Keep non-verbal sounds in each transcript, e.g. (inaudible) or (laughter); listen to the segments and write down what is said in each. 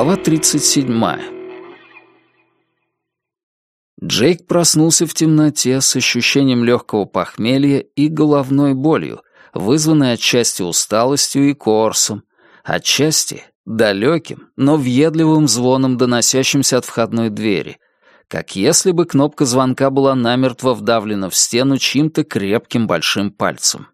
Глава 37. Джейк проснулся в темноте с ощущением легкого похмелья и головной болью, вызванной отчасти усталостью и корсом, отчасти далеким, но въедливым звоном, доносящимся от входной двери, как если бы кнопка звонка была намертво вдавлена в стену чьим-то крепким большим пальцем.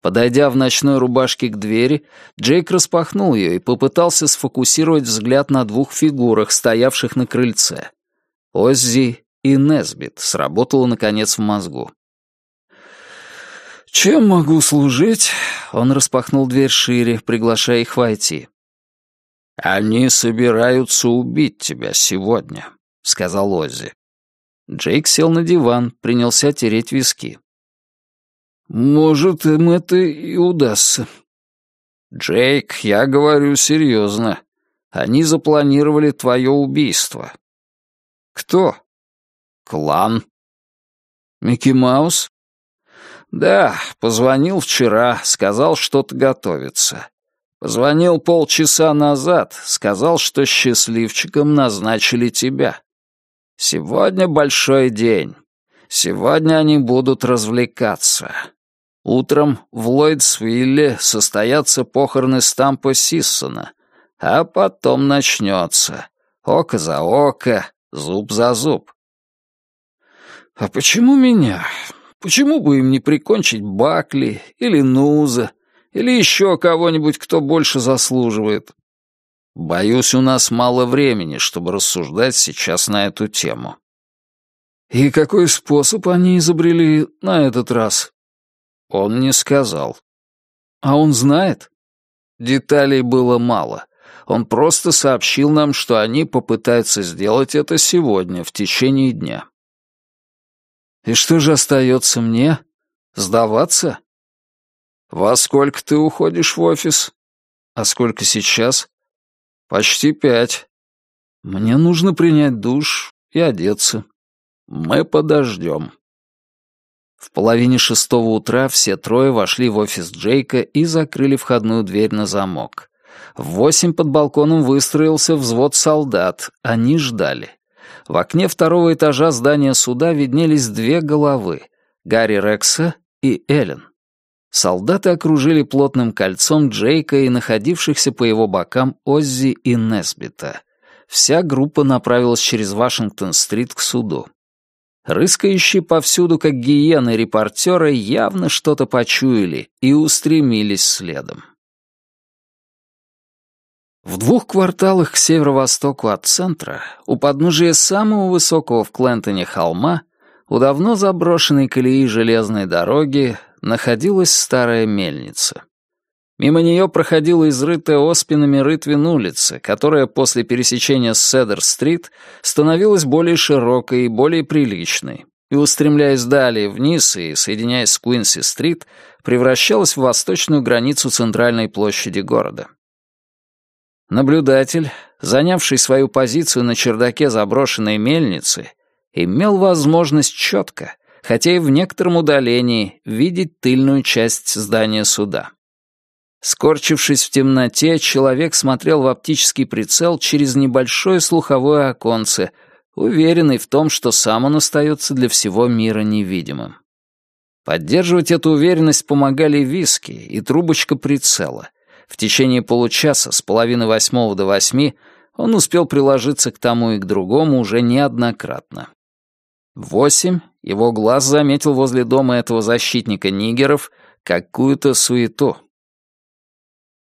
Подойдя в ночной рубашке к двери, Джейк распахнул ее и попытался сфокусировать взгляд на двух фигурах, стоявших на крыльце. Оззи и Несбит сработало, наконец, в мозгу. «Чем могу служить?» Он распахнул дверь шире, приглашая их войти. «Они собираются убить тебя сегодня», — сказал Оззи. Джейк сел на диван, принялся тереть виски. Может, им это и удастся. Джейк, я говорю серьезно. Они запланировали твое убийство. Кто? Клан. Микки Маус? Да, позвонил вчера, сказал, что-то готовится. Позвонил полчаса назад, сказал, что счастливчиком назначили тебя. Сегодня большой день. Сегодня они будут развлекаться. Утром в Ллойдсвилле состоятся похороны Стампа Сиссона, а потом начнется. Око за око, зуб за зуб. А почему меня? Почему бы им не прикончить Бакли или Нуза, или еще кого-нибудь, кто больше заслуживает? Боюсь, у нас мало времени, чтобы рассуждать сейчас на эту тему. И какой способ они изобрели на этот раз? Он не сказал. А он знает? Деталей было мало. Он просто сообщил нам, что они попытаются сделать это сегодня, в течение дня. И что же остается мне? Сдаваться? Во сколько ты уходишь в офис? А сколько сейчас? Почти пять. Мне нужно принять душ и одеться. Мы подождем. В половине шестого утра все трое вошли в офис Джейка и закрыли входную дверь на замок. В восемь под балконом выстроился взвод солдат. Они ждали. В окне второго этажа здания суда виднелись две головы — Гарри Рекса и Эллен. Солдаты окружили плотным кольцом Джейка и находившихся по его бокам Оззи и Несбита. Вся группа направилась через Вашингтон-стрит к суду. Рыскающие повсюду, как гиены репортеры, явно что-то почуяли и устремились следом. В двух кварталах к северо-востоку от центра, у подножия самого высокого в Клентоне холма, у давно заброшенной колеи железной дороги, находилась старая мельница. Мимо нее проходила изрытая оспинами рытвин улица, которая после пересечения с Седер-стрит становилась более широкой и более приличной, и, устремляясь далее вниз и соединяясь с Куинси-стрит, превращалась в восточную границу центральной площади города. Наблюдатель, занявший свою позицию на чердаке заброшенной мельницы, имел возможность четко, хотя и в некотором удалении, видеть тыльную часть здания суда. Скорчившись в темноте, человек смотрел в оптический прицел через небольшое слуховое оконце, уверенный в том, что сам он остается для всего мира невидимым. Поддерживать эту уверенность помогали виски и трубочка прицела. В течение получаса с половины восьмого до восьми он успел приложиться к тому и к другому уже неоднократно. Восемь его глаз заметил возле дома этого защитника нигеров какую-то суету.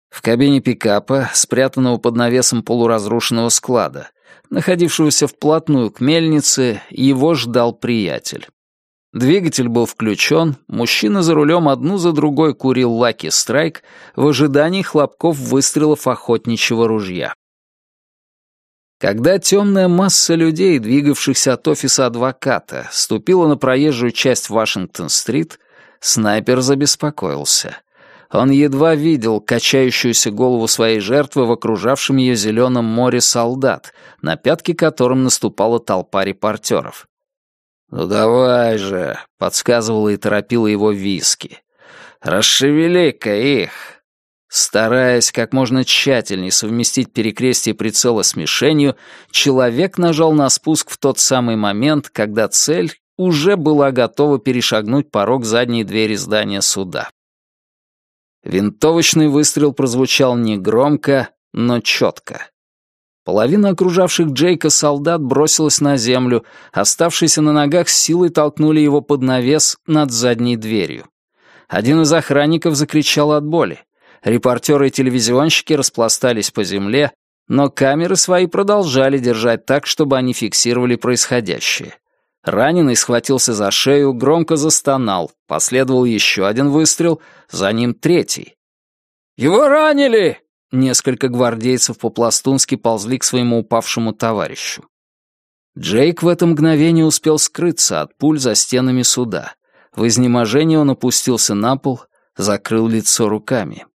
В кабине пикапа, спрятанного под навесом полуразрушенного склада, находившегося вплотную к мельнице, его ждал приятель. Двигатель был включен, мужчина за рулем одну за другой курил Лаки Страйк в ожидании хлопков выстрелов охотничьего ружья. Когда темная масса людей, двигавшихся от офиса адвоката, ступила на проезжую часть Вашингтон-стрит, снайпер забеспокоился — он едва видел качающуюся голову своей жертвы в окружавшем ее зеленом море солдат, на пятки которым наступала толпа репортеров. «Ну давай же», — подсказывала и торопила его виски. «Расшевели-ка их!» Стараясь как можно тщательнее совместить перекрестие прицела с мишенью, человек нажал на спуск в тот самый момент, когда цель уже была готова перешагнуть порог задней двери здания суда. Винтовочный выстрел прозвучал негромко, но четко. Половина окружавших Джейка солдат бросилась на землю, оставшиеся на ногах с силой толкнули его под навес над задней дверью. Один из охранников закричал от боли. Репортеры и телевизионщики распластались по земле, но камеры свои продолжали держать так, чтобы они фиксировали происходящее. Раненый схватился за шею, громко застонал, последовал еще один выстрел, за ним третий. «Его ранили!» Несколько гвардейцев по-пластунски ползли к своему упавшему товарищу. Джейк в это мгновение успел скрыться от пуль за стенами суда. В изнеможении он опустился на пол, закрыл лицо руками.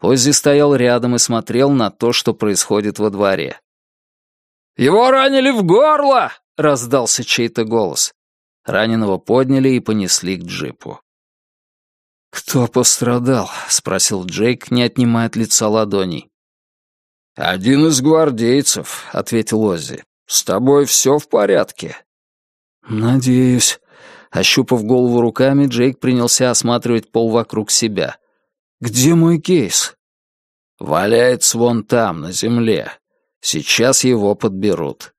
Оззи стоял рядом и смотрел на то, что происходит во дворе. «Его ранили в горло!» — раздался чей-то голос. Раненого подняли и понесли к джипу. «Кто пострадал?» — спросил Джейк, не отнимая от лица ладоней. «Один из гвардейцев», — ответил Оззи. «С тобой все в порядке?» «Надеюсь». Ощупав голову руками, Джейк принялся осматривать пол вокруг себя. «Где мой кейс?» «Валяется вон там, на земле. Сейчас его подберут».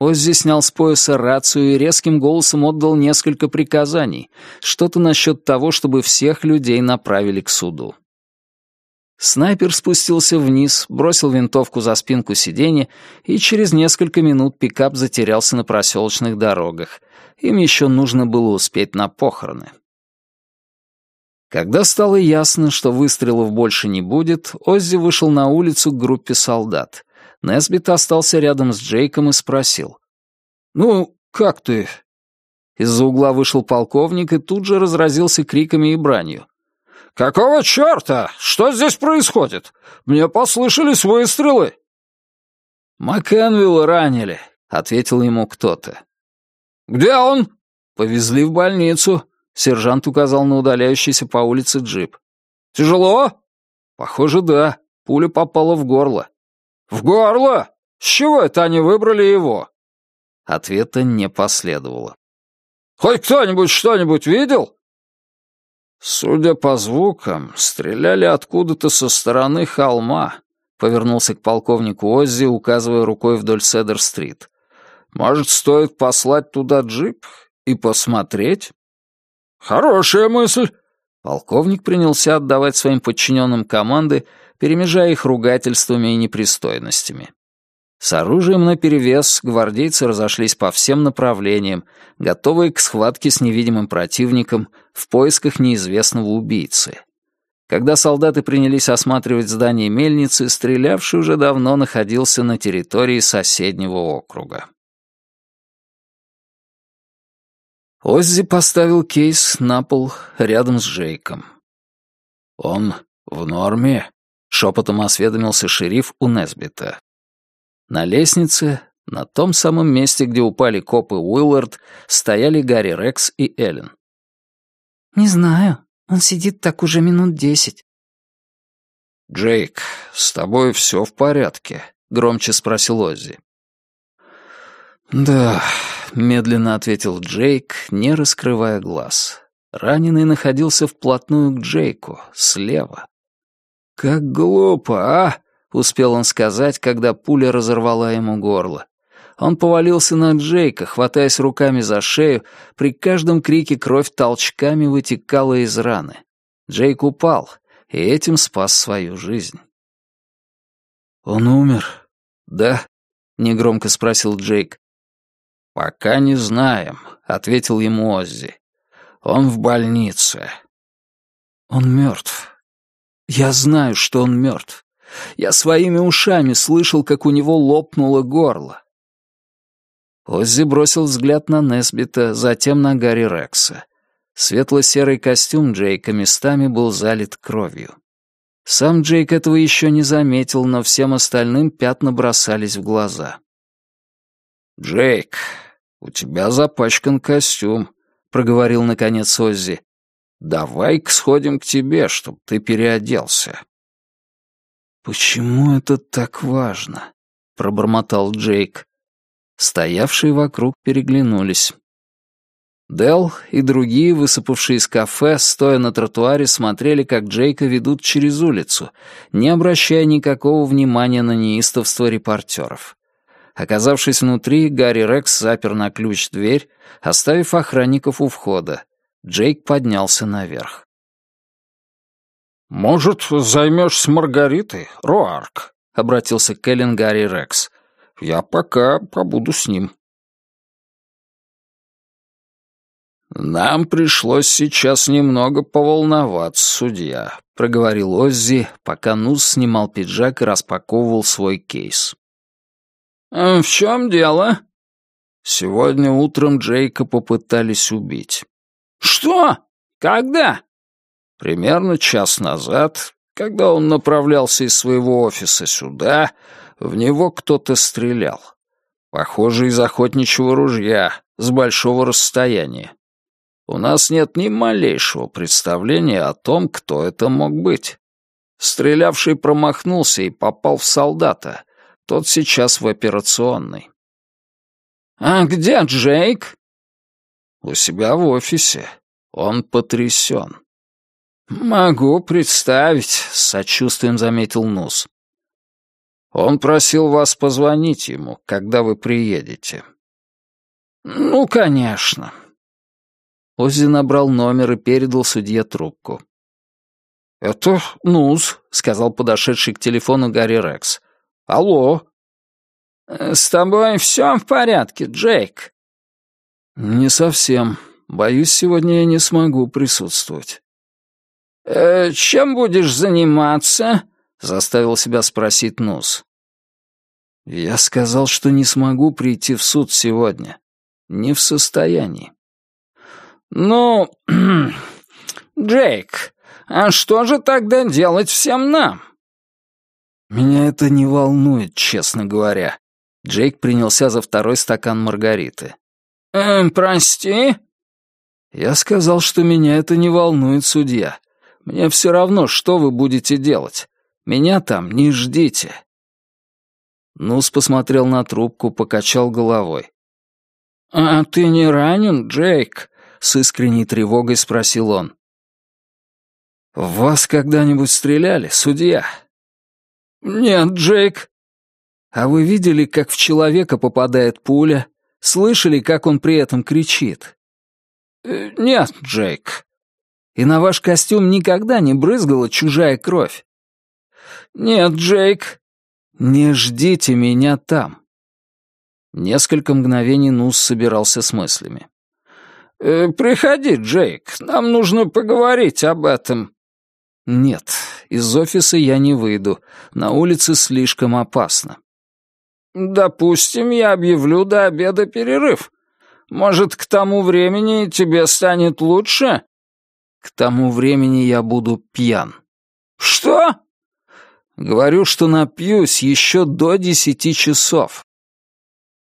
Оззи снял с пояса рацию и резким голосом отдал несколько приказаний, что-то насчет того, чтобы всех людей направили к суду. Снайпер спустился вниз, бросил винтовку за спинку сиденья, и через несколько минут пикап затерялся на проселочных дорогах. Им еще нужно было успеть на похороны. Когда стало ясно, что выстрелов больше не будет, Оззи вышел на улицу к группе солдат. Несбит остался рядом с Джейком и спросил. «Ну, как ты?» Из-за угла вышел полковник и тут же разразился криками и бранью. «Какого черта? Что здесь происходит? Мне послышались выстрелы!» «Макэнвилла ранили», — ответил ему кто-то. «Где он?» «Повезли в больницу. Сержант указал на удаляющийся по улице джип. «Тяжело?» «Похоже, да. Пуля попала в горло». «В горло? С чего это они выбрали его?» Ответа не последовало. «Хоть кто-нибудь что-нибудь видел?» «Судя по звукам, стреляли откуда-то со стороны холма», — повернулся к полковнику Оззи, указывая рукой вдоль Седер-стрит. «Может, стоит послать туда джип и посмотреть?» «Хорошая мысль!» Полковник принялся отдавать своим подчиненным команды, перемежая их ругательствами и непристойностями. С оружием наперевес гвардейцы разошлись по всем направлениям, готовые к схватке с невидимым противником в поисках неизвестного убийцы. Когда солдаты принялись осматривать здание мельницы, стрелявший уже давно находился на территории соседнего округа. Оззи поставил кейс на пол рядом с Джейком. «Он в норме?» — шепотом осведомился шериф у Несбита. На лестнице, на том самом месте, где упали копы Уиллард, стояли Гарри Рекс и Эллен. «Не знаю. Он сидит так уже минут десять». «Джейк, с тобой все в порядке?» — громче спросил Оззи. «Да», — медленно ответил Джейк, не раскрывая глаз. Раненый находился вплотную к Джейку, слева. «Как глупо, а!» — успел он сказать, когда пуля разорвала ему горло. Он повалился на Джейка, хватаясь руками за шею, при каждом крике кровь толчками вытекала из раны. Джейк упал, и этим спас свою жизнь. «Он умер?» «Да?» — негромко спросил Джейк. «Пока не знаем», — ответил ему Оззи. «Он в больнице». «Он мертв. Я знаю, что он мертв. Я своими ушами слышал, как у него лопнуло горло». Оззи бросил взгляд на Несбита, затем на Гарри Рекса. Светло-серый костюм Джейка местами был залит кровью. Сам Джейк этого еще не заметил, но всем остальным пятна бросались в глаза. «Джейк, у тебя запачкан костюм», — проговорил наконец Оззи. «Давай-ка сходим к тебе, чтоб ты переоделся». «Почему это так важно?» — пробормотал Джейк. Стоявшие вокруг переглянулись. Дел и другие, высыпавшие из кафе, стоя на тротуаре, смотрели, как Джейка ведут через улицу, не обращая никакого внимания на неистовство репортеров. Оказавшись внутри, Гарри Рекс запер на ключ дверь, оставив охранников у входа. Джейк поднялся наверх. «Может, займешься Маргаритой, Роарк?» — обратился к Эллен Гарри Рекс. «Я пока побуду с ним». «Нам пришлось сейчас немного поволноваться, судья», — проговорил Оззи, пока Нус снимал пиджак и распаковывал свой кейс. «В чем дело?» «Сегодня утром Джейка попытались убить». «Что? Когда?» «Примерно час назад, когда он направлялся из своего офиса сюда, в него кто-то стрелял. Похоже, из охотничьего ружья, с большого расстояния. У нас нет ни малейшего представления о том, кто это мог быть. Стрелявший промахнулся и попал в солдата. Тот сейчас в операционной. «А где Джейк?» «У себя в офисе. Он потрясен». «Могу представить», — с сочувствием заметил Нус. «Он просил вас позвонить ему, когда вы приедете». «Ну, конечно. Оззи набрал номер и передал судье трубку. «Это Нуз», — сказал подошедший к телефону Гарри Рекс. «Алло». «Э, «С тобой все в порядке, Джейк?» «Не совсем. Боюсь, сегодня я не смогу присутствовать». «Э, «Чем будешь заниматься?» — заставил себя спросить Нуз. «Я сказал, что не смогу прийти в суд сегодня. Не в состоянии». «Ну, (clears throat) Джейк, а что же тогда делать всем нам?» «Меня это не волнует, честно говоря». Джейк принялся за второй стакан Маргариты. «Эм, прости?» «Я сказал, что меня это не волнует, судья. Мне все равно, что вы будете делать. Меня там не ждите». Нус посмотрел на трубку, покачал головой. «А ты не ранен, Джейк?» с искренней тревогой спросил он. «В вас когда-нибудь стреляли, судья?» «Нет, Джейк». «А вы видели, как в человека попадает пуля? Слышали, как он при этом кричит?» «Э, «Нет, Джейк». «И на ваш костюм никогда не брызгала чужая кровь?» «Нет, Джейк». «Не ждите меня там». Несколько мгновений Нус собирался с мыслями. Э, «Приходи, Джейк, нам нужно поговорить об этом». «Нет, из офиса я не выйду. На улице слишком опасно». «Допустим, я объявлю до обеда перерыв. Может, к тому времени тебе станет лучше?» «К тому времени я буду пьян». «Что?» «Говорю, что напьюсь еще до десяти часов».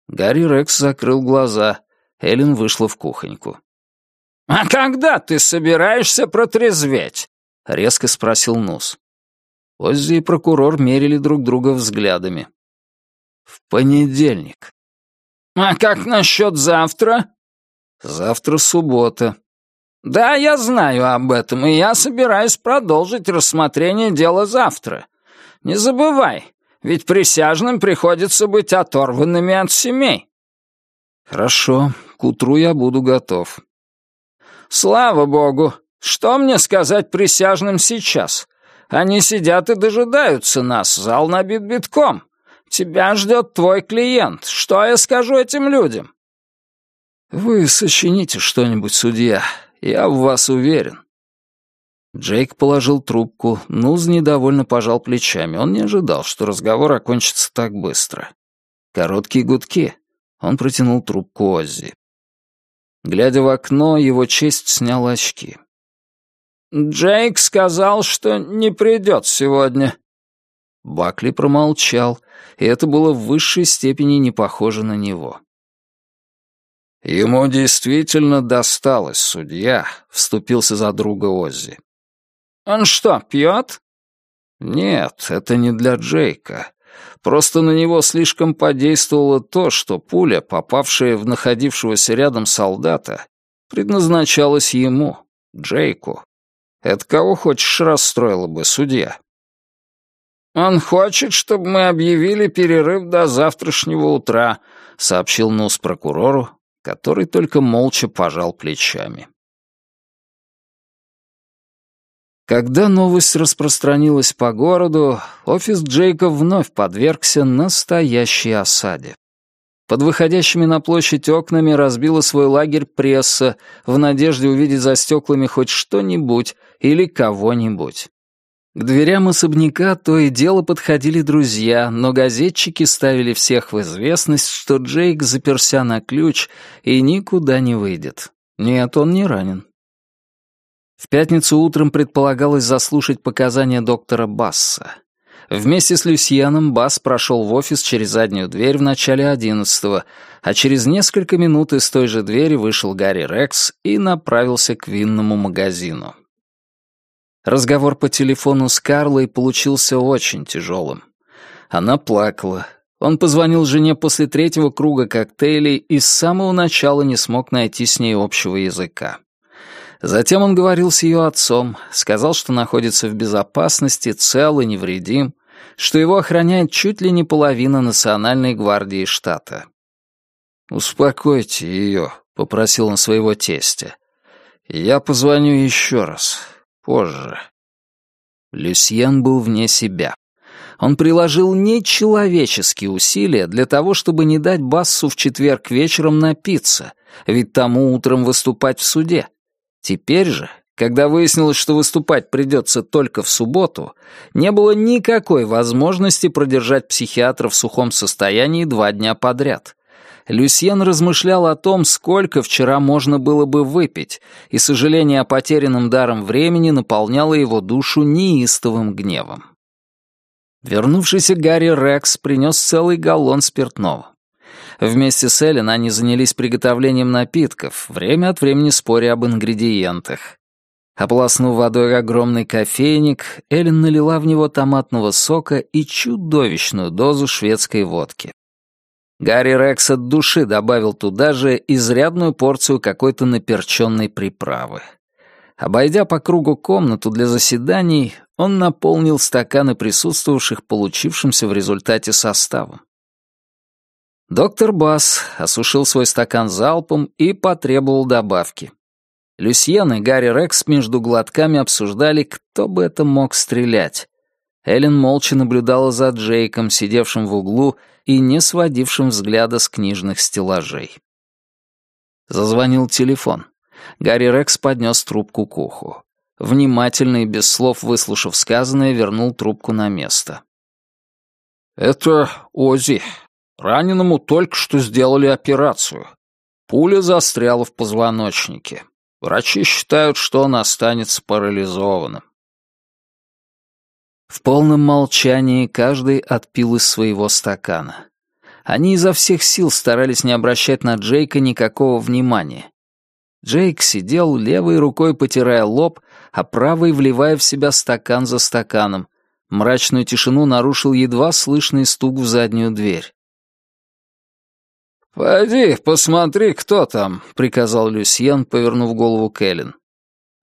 Гарри Рекс закрыл глаза. Эллен вышла в кухоньку. «А когда ты собираешься протрезветь?» — резко спросил Нус. Оззи и прокурор мерили друг друга взглядами. «В понедельник». «А как насчет завтра?» «Завтра суббота». «Да, я знаю об этом, и я собираюсь продолжить рассмотрение дела завтра. Не забывай, ведь присяжным приходится быть оторванными от семей». «Хорошо, к утру я буду готов». «Слава богу! Что мне сказать присяжным сейчас? Они сидят и дожидаются нас, зал набит битком. Тебя ждет твой клиент. Что я скажу этим людям?» «Вы сочините что-нибудь, судья. Я в вас уверен». Джейк положил трубку, Нуз недовольно пожал плечами. Он не ожидал, что разговор окончится так быстро. Короткие гудки. Он протянул трубку Оззи. Глядя в окно, его честь снял очки. «Джейк сказал, что не придет сегодня». Бакли промолчал, и это было в высшей степени не похоже на него. «Ему действительно досталось, судья», — вступился за друга Оззи. «Он что, пьет?» Нет, это не для Джейка. Просто на него слишком подействовало то, что пуля, попавшая в находившегося рядом солдата, предназначалась ему, Джейку. Это кого хочешь расстроило бы, судья? «Он хочет, чтобы мы объявили перерыв до завтрашнего утра», — сообщил Нус прокурору, который только молча пожал плечами. Когда новость распространилась по городу, офис Джейка вновь подвергся настоящей осаде. Под выходящими на площадь окнами разбила свой лагерь пресса в надежде увидеть за стеклами хоть что-нибудь или кого-нибудь. К дверям особняка то и дело подходили друзья, но газетчики ставили всех в известность, что Джейк заперся на ключ и никуда не выйдет. Нет, он не ранен. В пятницу утром предполагалось заслушать показания доктора Басса. Вместе с Люсьяном Бас прошел в офис через заднюю дверь в начале одиннадцатого, а через несколько минут из той же двери вышел Гарри Рекс и направился к винному магазину. Разговор по телефону с Карлой получился очень тяжелым. Она плакала. Он позвонил жене после третьего круга коктейлей и с самого начала не смог найти с ней общего языка. Затем он говорил с ее отцом, сказал, что находится в безопасности, цел и невредим, что его охраняет чуть ли не половина национальной гвардии штата. «Успокойте ее», — попросил он своего тестя. «Я позвоню еще раз. Позже. Люсьен был вне себя. Он приложил нечеловеческие усилия для того, чтобы не дать Бассу в четверг вечером напиться, ведь тому утром выступать в суде. Теперь же, когда выяснилось, что выступать придется только в субботу, не было никакой возможности продержать психиатра в сухом состоянии два дня подряд. Люсьен размышлял о том, сколько вчера можно было бы выпить, и сожаление о потерянном даром времени наполняло его душу неистовым гневом. Вернувшийся Гарри Рекс принес целый галлон спиртного. Вместе с Эллен они занялись приготовлением напитков, время от времени споря об ингредиентах. Ополоснув водой огромный кофейник, Эллен налила в него томатного сока и чудовищную дозу шведской водки. Гарри Рекс от души добавил туда же изрядную порцию какой-то наперченной приправы. Обойдя по кругу комнату для заседаний, он наполнил стаканы присутствовавших получившимся в результате составом. Доктор Бас осушил свой стакан залпом и потребовал добавки. Люсьен и Гарри Рекс между глотками обсуждали, кто бы это мог стрелять. Эллен молча наблюдала за Джейком, сидевшим в углу и не сводившим взгляда с книжных стеллажей. Зазвонил телефон. Гарри Рекс поднес трубку к уху. Внимательно и без слов выслушав сказанное, вернул трубку на место. «Это Ози. Раненому только что сделали операцию. Пуля застряла в позвоночнике. Врачи считают, что он останется парализованным. В полном молчании каждый отпил из своего стакана. Они изо всех сил старались не обращать на Джейка никакого внимания. Джейк сидел, левой рукой потирая лоб, а правой вливая в себя стакан за стаканом. Мрачную тишину нарушил едва слышный стук в заднюю дверь. «Пойди, посмотри, кто там», — приказал Люсьен, повернув голову к Эллен.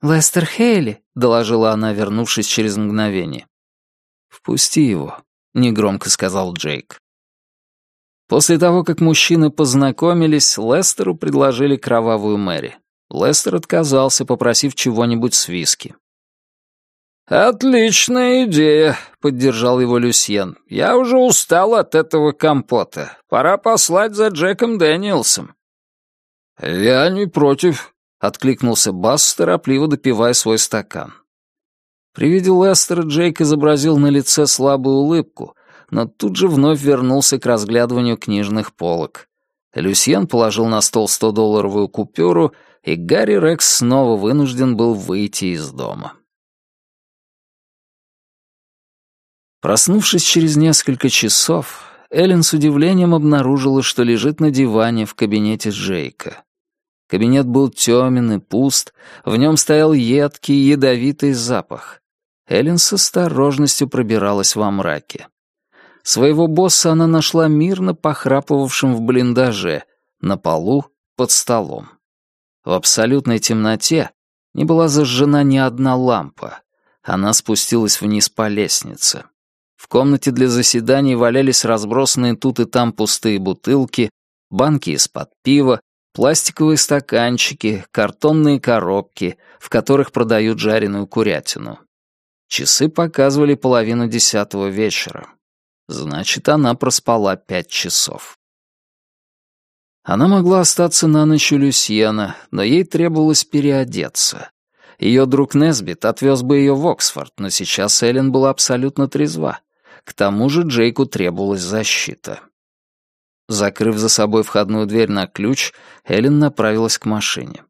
«Лестер Хейли», — доложила она, вернувшись через мгновение. «Впусти его», — негромко сказал Джейк. После того, как мужчины познакомились, Лестеру предложили кровавую Мэри. Лестер отказался, попросив чего-нибудь с виски. «Отличная идея», — поддержал его Люсьен. «Я уже устал от этого компота. Пора послать за Джеком Дэниелсом». «Я не против», — откликнулся Басс, торопливо допивая свой стакан. При виде Лестера Джейк изобразил на лице слабую улыбку, но тут же вновь вернулся к разглядыванию книжных полок. Люсьен положил на стол 100-долларовую купюру, и Гарри Рекс снова вынужден был выйти из дома. Проснувшись через несколько часов, Эллен с удивлением обнаружила, что лежит на диване в кабинете Джейка. Кабинет был темен и пуст, в нем стоял едкий, ядовитый запах. Эллен с осторожностью пробиралась во мраке. Своего босса она нашла мирно похрапывавшим в блиндаже, на полу, под столом. В абсолютной темноте не была зажжена ни одна лампа. Она спустилась вниз по лестнице. В комнате для заседаний валялись разбросанные тут и там пустые бутылки, банки из-под пива, пластиковые стаканчики, картонные коробки, в которых продают жареную курятину. Часы показывали половину десятого вечера. Значит, она проспала пять часов. Она могла остаться на ночь у Люсьена, но ей требовалось переодеться. Ее друг Несбит отвез бы ее в Оксфорд, но сейчас Эллен была абсолютно трезва. К тому же Джейку требовалась защита. Закрыв за собой входную дверь на ключ, Эллен направилась к машине.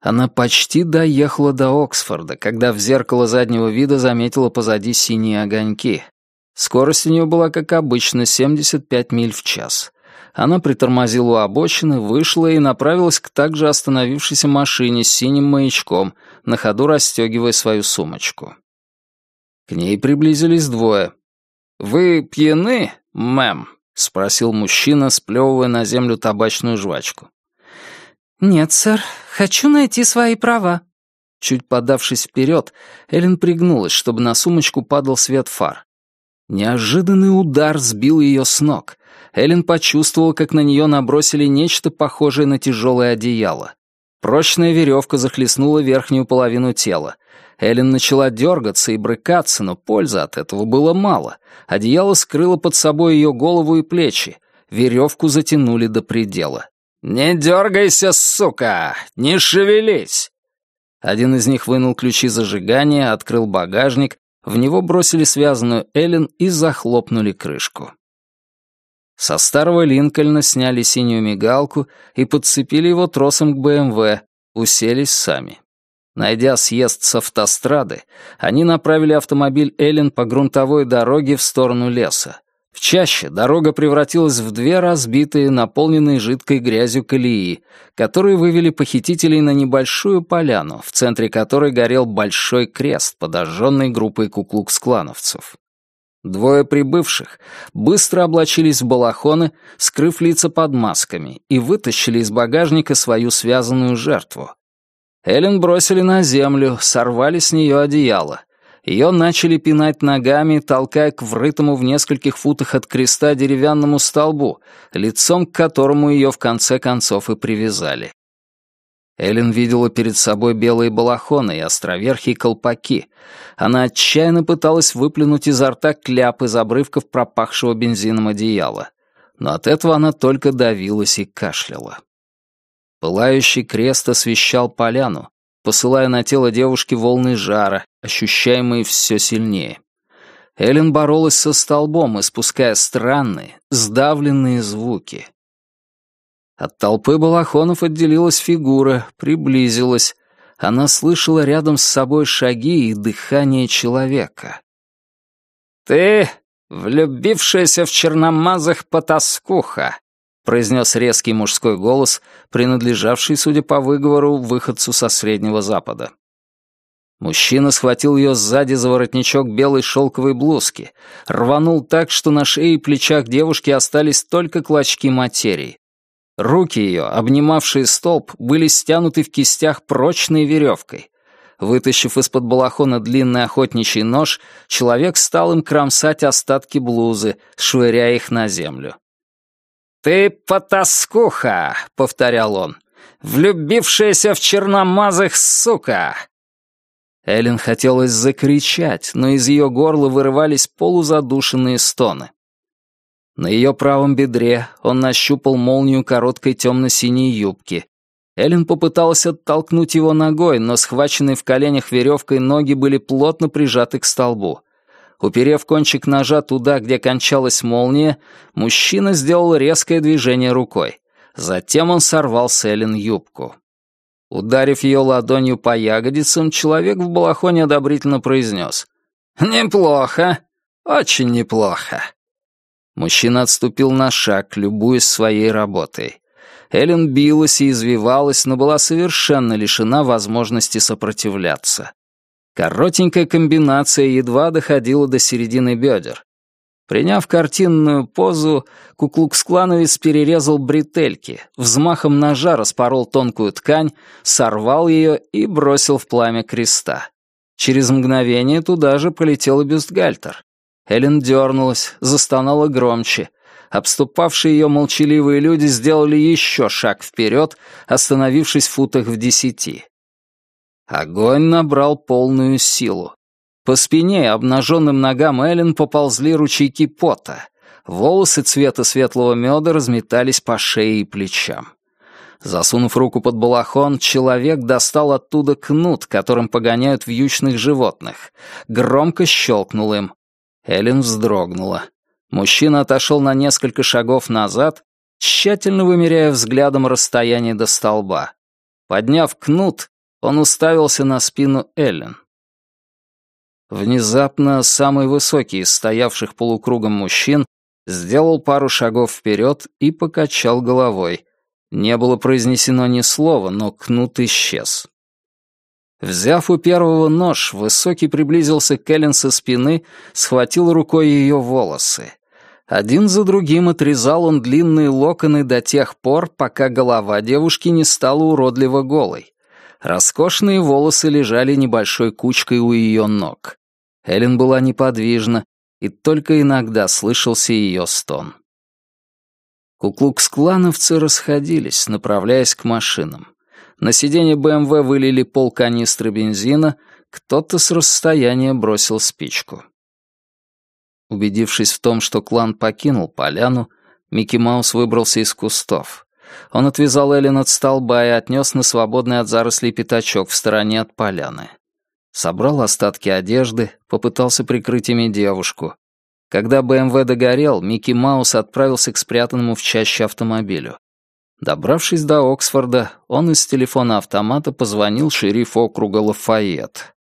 Она почти доехала до Оксфорда, когда в зеркало заднего вида заметила позади синие огоньки. Скорость у нее была, как обычно, 75 миль в час. Она притормозила у обочины, вышла и направилась к также остановившейся машине с синим маячком, на ходу расстегивая свою сумочку. К ней приблизились двое. «Вы пьяны, мэм?» — спросил мужчина, сплевывая на землю табачную жвачку. «Нет, сэр. Хочу найти свои права». Чуть подавшись вперед, Эллен пригнулась, чтобы на сумочку падал свет фар. Неожиданный удар сбил ее с ног. Эллен почувствовала, как на нее набросили нечто похожее на тяжелое одеяло. Прочная веревка захлестнула верхнюю половину тела. Эллен начала дергаться и брыкаться, но пользы от этого было мало. Одеяло скрыло под собой ее голову и плечи. Веревку затянули до предела. «Не дергайся, сука! Не шевелись!» Один из них вынул ключи зажигания, открыл багажник, в него бросили связанную Эллен и захлопнули крышку. Со старого Линкольна сняли синюю мигалку и подцепили его тросом к БМВ, уселись сами. Найдя съезд с автострады, они направили автомобиль Эллен по грунтовой дороге в сторону леса. В чаще дорога превратилась в две разбитые, наполненные жидкой грязью колеи, которые вывели похитителей на небольшую поляну, в центре которой горел большой крест, подожженный группой куклукс-клановцев. Двое прибывших быстро облачились в балахоны, скрыв лица под масками, и вытащили из багажника свою связанную жертву. Эллен бросили на землю, сорвали с нее одеяло. Ее начали пинать ногами, толкая к врытому в нескольких футах от креста деревянному столбу, лицом к которому ее в конце концов и привязали. Эллен видела перед собой белые балахоны и островерхие колпаки. Она отчаянно пыталась выплюнуть изо рта кляп из обрывков пропахшего бензином одеяла. Но от этого она только давилась и кашляла. Пылающий крест освещал поляну, посылая на тело девушки волны жара, ощущаемые все сильнее. Эллен боролась со столбом, испуская странные, сдавленные звуки. От толпы балахонов отделилась фигура, приблизилась. Она слышала рядом с собой шаги и дыхание человека. «Ты, влюбившаяся в черномазых потаскуха!» Произнес резкий мужской голос, принадлежавший, судя по выговору, выходцу со Среднего Запада. Мужчина схватил ее сзади за воротничок белой шелковой блузки, рванул так, что на шее и плечах девушки остались только клочки материи. Руки ее, обнимавшие столб, были стянуты в кистях прочной веревкой. Вытащив из-под балахона длинный охотничий нож, человек стал им кромсать остатки блузы, швыряя их на землю. «Ты потаскуха!» — повторял он. «Влюбившаяся в черномазых сука!» Эллен хотелось закричать, но из ее горла вырывались полузадушенные стоны. На ее правом бедре он нащупал молнию короткой темно-синей юбки. Эллен попыталась оттолкнуть его ногой, но схваченные в коленях веревкой ноги были плотно прижаты к столбу. Уперев кончик ножа туда, где кончалась молния, мужчина сделал резкое движение рукой. Затем он сорвал с Эллен юбку. Ударив ее ладонью по ягодицам, человек в балахоне одобрительно произнес. «Неплохо, очень неплохо». Мужчина отступил на шаг, любуясь своей работой. Эллен билась и извивалась, но была совершенно лишена возможности сопротивляться. Коротенькая комбинация едва доходила до середины бедер. Приняв картинную позу, куклукс-клановец перерезал бретельки, взмахом ножа распорол тонкую ткань, сорвал ее и бросил в пламя креста. Через мгновение туда же полетел и бюстгальтер. Эллен дернулась, застонала громче. Обступавшие ее молчаливые люди сделали еще шаг вперед, остановившись в футах в десяти. Огонь набрал полную силу. По спине и обнаженным ногам Эллен поползли ручейки пота. Волосы цвета светлого меда разметались по шее и плечам. Засунув руку под балахон, человек достал оттуда кнут, которым погоняют вьючных животных. Громко щелкнул им. Эллен вздрогнула. Мужчина отошел на несколько шагов назад, тщательно вымеряя взглядом расстояние до столба. Подняв кнут, он уставился на спину Эллен. Внезапно самый высокий из стоявших полукругом мужчин сделал пару шагов вперед и покачал головой. Не было произнесено ни слова, но кнут исчез. Взяв у первого нож, Высокий приблизился к Эллен со спины, схватил рукой ее волосы. Один за другим отрезал он длинные локоны до тех пор, пока голова девушки не стала уродливо голой. Роскошные волосы лежали небольшой кучкой у ее ног. Эллен была неподвижна, и только иногда слышался ее стон. Куклукс-клановцы расходились, направляясь к машинам. На сиденье БМВ вылили пол канистры бензина, кто-то с расстояния бросил спичку. Убедившись в том, что клан покинул поляну, Микки Маус выбрался из кустов. Он отвязал Эллен от столба и отнес на свободный от зарослей пятачок в стороне от поляны. Собрал остатки одежды, попытался прикрыть ими девушку. Когда БМВ догорел, Микки Маус отправился к спрятанному в чаще автомобилю. Добравшись до Оксфорда, он из телефона автомата позвонил шерифу округа Лафайет.